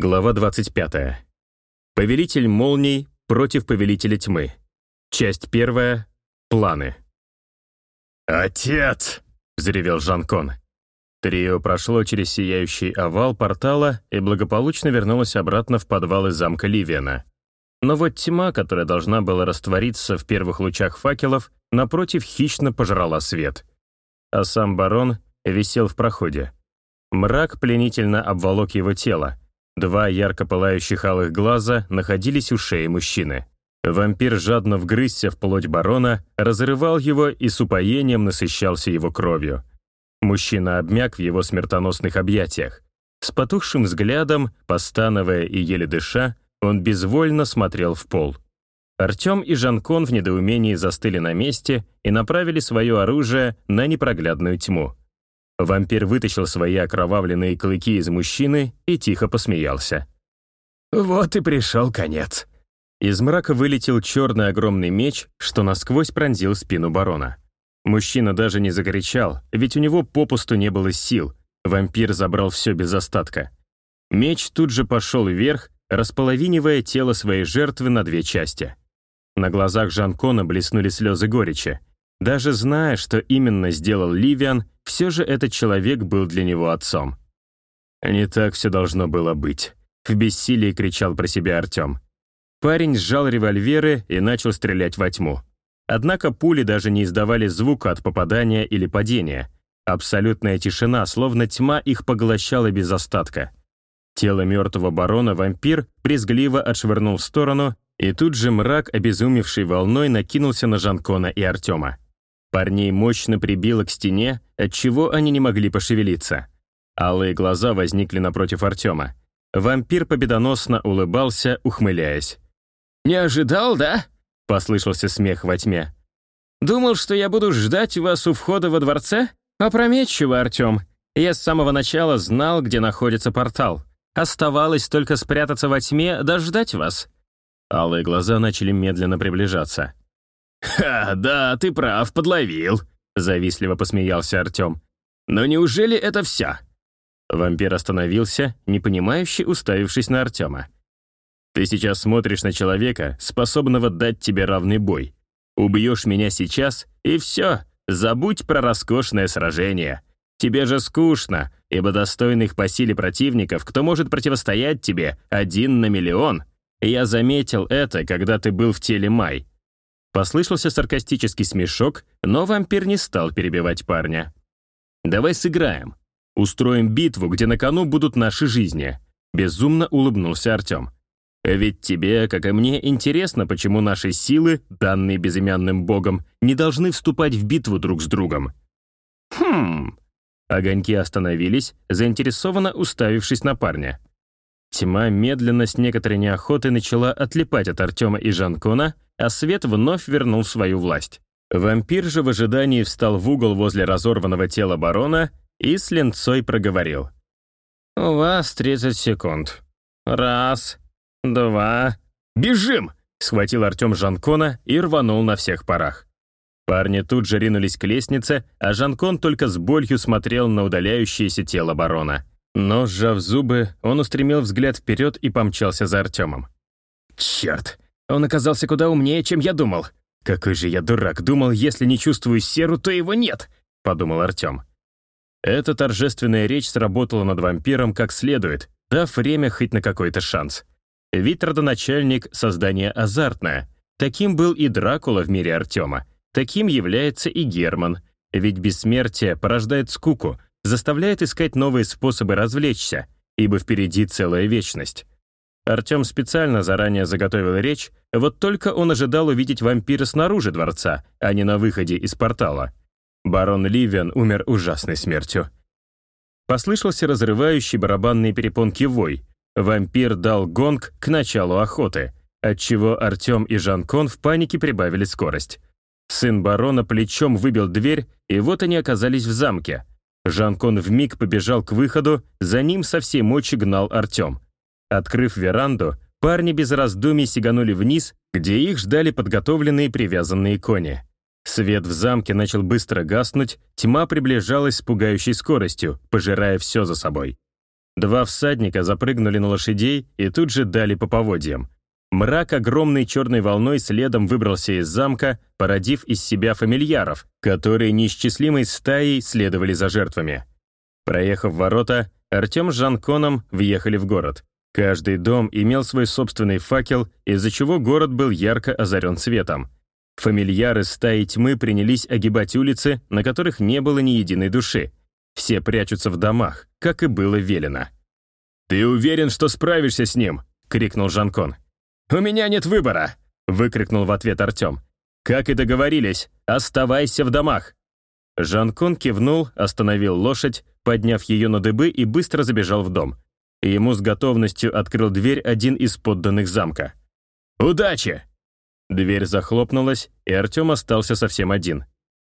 Глава 25. Повелитель молний против Повелителя тьмы. Часть первая. Планы. «Отец!» — взревел Жанкон. Трио прошло через сияющий овал портала и благополучно вернулось обратно в подвалы замка Ливиана. Но вот тьма, которая должна была раствориться в первых лучах факелов, напротив хищно пожрала свет. А сам барон висел в проходе. Мрак пленительно обволок его тело, Два ярко пылающих алых глаза находились у шеи мужчины. Вампир жадно вгрызся в плоть барона, разрывал его и с упоением насыщался его кровью. Мужчина обмяк в его смертоносных объятиях. С потухшим взглядом, постановая и еле дыша, он безвольно смотрел в пол. Артем и Жанкон в недоумении застыли на месте и направили свое оружие на непроглядную тьму. Вампир вытащил свои окровавленные клыки из мужчины и тихо посмеялся. «Вот и пришел конец». Из мрака вылетел черный огромный меч, что насквозь пронзил спину барона. Мужчина даже не закричал, ведь у него попусту не было сил. Вампир забрал все без остатка. Меч тут же пошел вверх, располовинивая тело своей жертвы на две части. На глазах Жанкона блеснули слезы горечи. Даже зная, что именно сделал Ливиан, все же этот человек был для него отцом. «Не так все должно было быть», — в бессилии кричал про себя Артем. Парень сжал револьверы и начал стрелять во тьму. Однако пули даже не издавали звука от попадания или падения. Абсолютная тишина, словно тьма их поглощала без остатка. Тело мертвого барона вампир брезгливо отшвырнул в сторону, и тут же мрак, обезумевший волной, накинулся на Жанкона и Артема. Парней мощно прибило к стене, отчего они не могли пошевелиться. Алые глаза возникли напротив Артема. Вампир победоносно улыбался, ухмыляясь. «Не ожидал, да?» — послышался смех во тьме. «Думал, что я буду ждать вас у входа во дворце? Опрометчиво, Артем. Я с самого начала знал, где находится портал. Оставалось только спрятаться во тьме, дождать вас». Алые глаза начали медленно приближаться. «Ха, да, ты прав, подловил», — завистливо посмеялся Артем. «Но неужели это все?» Вампир остановился, непонимающе уставившись на Артема. «Ты сейчас смотришь на человека, способного дать тебе равный бой. Убьешь меня сейчас, и все, забудь про роскошное сражение. Тебе же скучно, ибо достойных по силе противников, кто может противостоять тебе, один на миллион. Я заметил это, когда ты был в теле Май. Послышался саркастический смешок, но вампир не стал перебивать парня. «Давай сыграем. Устроим битву, где на кону будут наши жизни», безумно улыбнулся Артем. «Ведь тебе, как и мне, интересно, почему наши силы, данные безымянным богом, не должны вступать в битву друг с другом». «Хм...» Огоньки остановились, заинтересованно уставившись на парня. Тьма медленно с некоторой неохотой начала отлипать от Артема и Жанкона, а свет вновь вернул свою власть. Вампир же в ожидании встал в угол возле разорванного тела барона и с ленцой проговорил. «У вас 30 секунд. Раз, два...» «Бежим!» — схватил Артем Жанкона и рванул на всех парах. Парни тут же ринулись к лестнице, а Жанкон только с болью смотрел на удаляющееся тело барона. Но, сжав зубы, он устремил взгляд вперед и помчался за Артемом. «Черт! Он оказался куда умнее, чем я думал. Какой же я дурак, думал, если не чувствую серу, то его нет, подумал Артем. Эта торжественная речь сработала над вампиром как следует, дав время хоть на какой-то шанс. Ведь родоначальник — создание азартное. Таким был и Дракула в мире Артема. Таким является и Герман. Ведь бессмертие порождает скуку, заставляет искать новые способы развлечься, ибо впереди целая вечность. Артем специально заранее заготовил речь, вот только он ожидал увидеть вампира снаружи дворца, а не на выходе из портала. Барон Ливиан умер ужасной смертью. Послышался разрывающий барабанные перепонки вой. Вампир дал гонг к началу охоты, отчего Артем и Жанкон в панике прибавили скорость. Сын барона плечом выбил дверь, и вот они оказались в замке. Жанкон вмиг побежал к выходу, за ним со всей мочи гнал Артем. Открыв веранду, парни без раздумий сиганули вниз, где их ждали подготовленные привязанные кони. Свет в замке начал быстро гаснуть, тьма приближалась с пугающей скоростью, пожирая все за собой. Два всадника запрыгнули на лошадей и тут же дали по поводьям. Мрак огромной черной волной следом выбрался из замка, породив из себя фамильяров, которые неисчислимой стаей следовали за жертвами. Проехав ворота, Артем с Жанконом въехали в город. Каждый дом имел свой собственный факел, из-за чего город был ярко озарен светом. Фамильяры стаи тьмы принялись огибать улицы, на которых не было ни единой души. Все прячутся в домах, как и было велено. «Ты уверен, что справишься с ним?» — крикнул Жанкон. «У меня нет выбора!» — выкрикнул в ответ Артем. «Как и договорились, оставайся в домах!» Жанкон кивнул, остановил лошадь, подняв ее на дыбы и быстро забежал в дом. Ему с готовностью открыл дверь один из подданных замка. «Удачи!» Дверь захлопнулась, и Артем остался совсем один.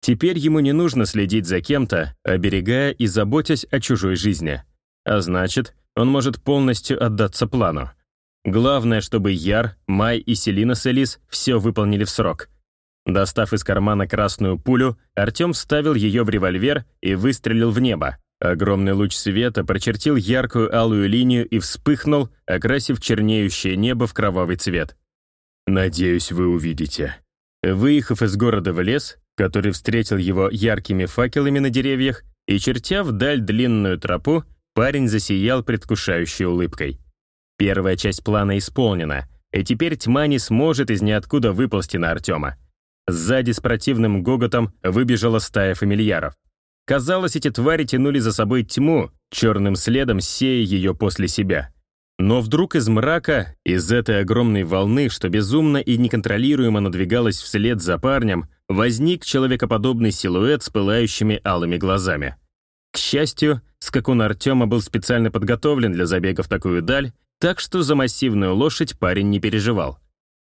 Теперь ему не нужно следить за кем-то, оберегая и заботясь о чужой жизни. А значит, он может полностью отдаться плану. Главное, чтобы Яр, Май и Селина Селис все выполнили в срок. Достав из кармана красную пулю, Артем вставил ее в револьвер и выстрелил в небо. Огромный луч света прочертил яркую алую линию и вспыхнул, окрасив чернеющее небо в кровавый цвет. «Надеюсь, вы увидите». Выехав из города в лес, который встретил его яркими факелами на деревьях, и чертя вдаль длинную тропу, парень засиял предвкушающей улыбкой. Первая часть плана исполнена, и теперь тьма не сможет из ниоткуда выползти на Артема. Сзади с противным гоготом выбежала стая фамильяров. Казалось, эти твари тянули за собой тьму, черным следом сея ее после себя. Но вдруг из мрака, из этой огромной волны, что безумно и неконтролируемо надвигалась вслед за парнем, возник человекоподобный силуэт с пылающими алыми глазами. К счастью, скакун Артема был специально подготовлен для забега в такую даль так что за массивную лошадь парень не переживал.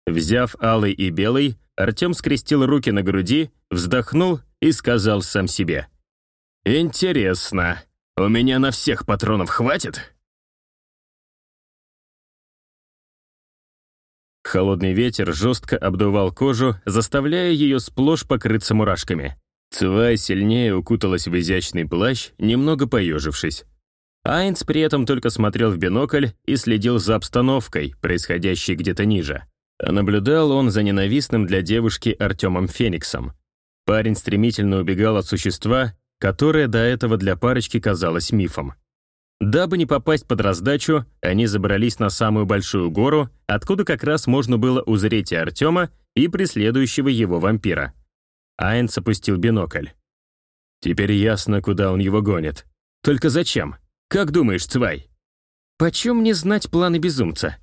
Взяв алый и белый, Артем скрестил руки на груди, вздохнул и сказал сам себе. «Интересно, у меня на всех патронов хватит?» Холодный ветер жестко обдувал кожу, заставляя ее сплошь покрыться мурашками. Цвай сильнее укуталась в изящный плащ, немного поежившись. Айнц при этом только смотрел в бинокль и следил за обстановкой, происходящей где-то ниже. А наблюдал он за ненавистным для девушки Артемом Фениксом. Парень стремительно убегал от существа, которое до этого для парочки казалось мифом. Дабы не попасть под раздачу, они забрались на самую большую гору, откуда как раз можно было узреть и Артема, и преследующего его вампира. Айнц опустил бинокль. Теперь ясно, куда он его гонит. Только зачем? Как думаешь, Цвай?» «Почем мне знать планы безумца?»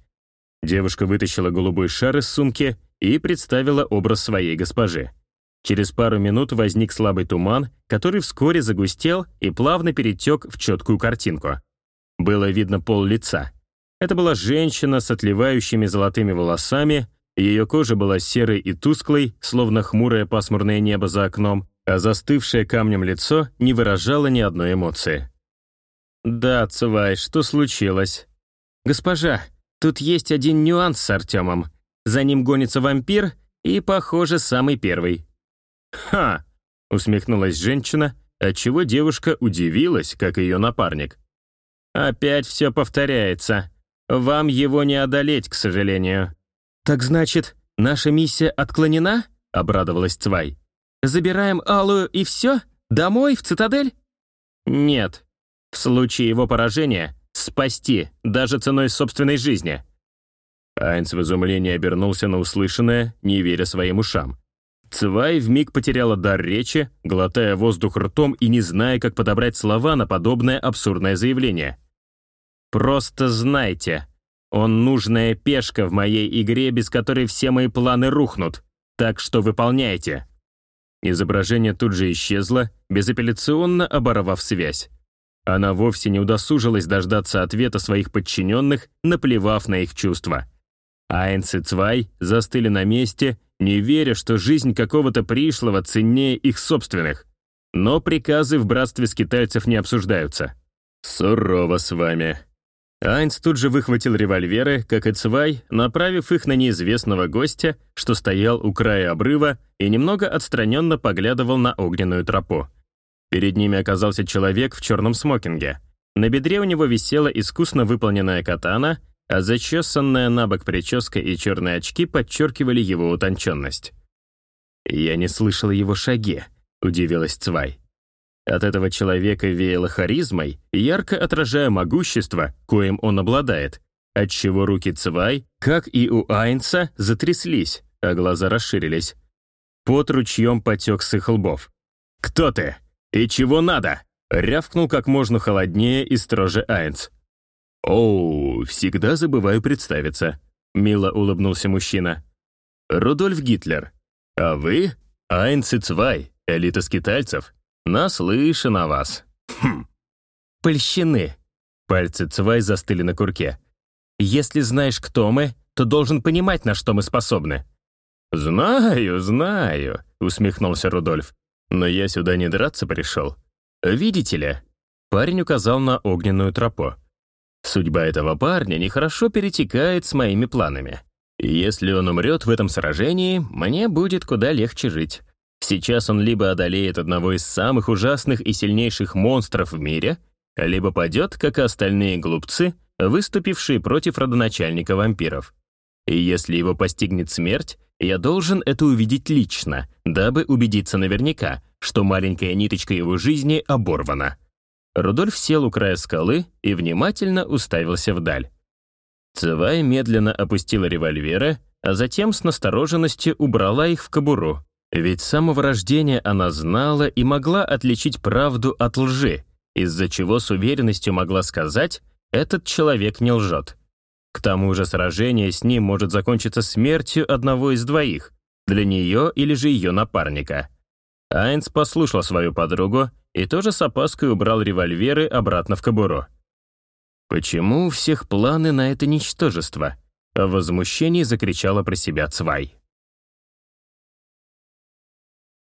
Девушка вытащила голубой шар из сумки и представила образ своей госпожи. Через пару минут возник слабый туман, который вскоре загустел и плавно перетек в четкую картинку. Было видно пол лица. Это была женщина с отливающими золотыми волосами, ее кожа была серой и тусклой, словно хмурое пасмурное небо за окном, а застывшее камнем лицо не выражало ни одной эмоции. «Да, Цувай, что случилось?» «Госпожа, тут есть один нюанс с Артемом. За ним гонится вампир, и, похоже, самый первый». «Ха!» — усмехнулась женщина, отчего девушка удивилась, как ее напарник. «Опять все повторяется. Вам его не одолеть, к сожалению». «Так значит, наша миссия отклонена?» — обрадовалась Цвай. «Забираем Алую и все? Домой, в цитадель?» «Нет, в случае его поражения спасти, даже ценой собственной жизни. Айнц в изумлении обернулся на услышанное, не веря своим ушам. Цвай вмиг потеряла дар речи, глотая воздух ртом и не зная, как подобрать слова на подобное абсурдное заявление. «Просто знайте, он нужная пешка в моей игре, без которой все мои планы рухнут, так что выполняйте». Изображение тут же исчезло, безапелляционно оборвав связь. Она вовсе не удосужилась дождаться ответа своих подчиненных, наплевав на их чувства. Айнс и Цвай застыли на месте, не веря, что жизнь какого-то пришлого ценнее их собственных. Но приказы в братстве скитальцев не обсуждаются. «Сурово с вами». Айнс тут же выхватил револьверы, как и Цвай, направив их на неизвестного гостя, что стоял у края обрыва и немного отстраненно поглядывал на огненную тропу. Перед ними оказался человек в черном смокинге. На бедре у него висела искусно выполненная катана, а зачесанная на бок прическа и черные очки подчеркивали его утонченность. «Я не слышал его шаги», — удивилась Цвай. От этого человека веяло харизмой, ярко отражая могущество, коим он обладает, отчего руки Цвай, как и у Айнца, затряслись, а глаза расширились. Под ручьем потек с их лбов. «Кто ты? И чего надо?» — рявкнул как можно холоднее и строже Айнц. «Оу, всегда забываю представиться», — мило улыбнулся мужчина. «Рудольф Гитлер. А вы — Айнц и Цвай, элита скитальцев. Наслышан о вас». «Хм». «Польщены». Пальцы Цвай застыли на курке. «Если знаешь, кто мы, то должен понимать, на что мы способны». «Знаю, знаю», — усмехнулся Рудольф. «Но я сюда не драться пришел. Видите ли?» Парень указал на огненную тропу. Судьба этого парня нехорошо перетекает с моими планами. Если он умрет в этом сражении, мне будет куда легче жить. Сейчас он либо одолеет одного из самых ужасных и сильнейших монстров в мире, либо падет, как и остальные глупцы, выступившие против родоначальника вампиров. И если его постигнет смерть, я должен это увидеть лично, дабы убедиться наверняка, что маленькая ниточка его жизни оборвана. Рудольф сел у края скалы и внимательно уставился вдаль. Цевай медленно опустила револьверы, а затем с настороженностью убрала их в кобуру. Ведь с самого рождения она знала и могла отличить правду от лжи, из-за чего с уверенностью могла сказать «этот человек не лжет». К тому же сражение с ним может закончиться смертью одного из двоих, для нее или же ее напарника. Айнс послушал свою подругу и тоже с опаской убрал револьверы обратно в кобуру. «Почему у всех планы на это ничтожество?» В возмущении закричала про себя Цвай.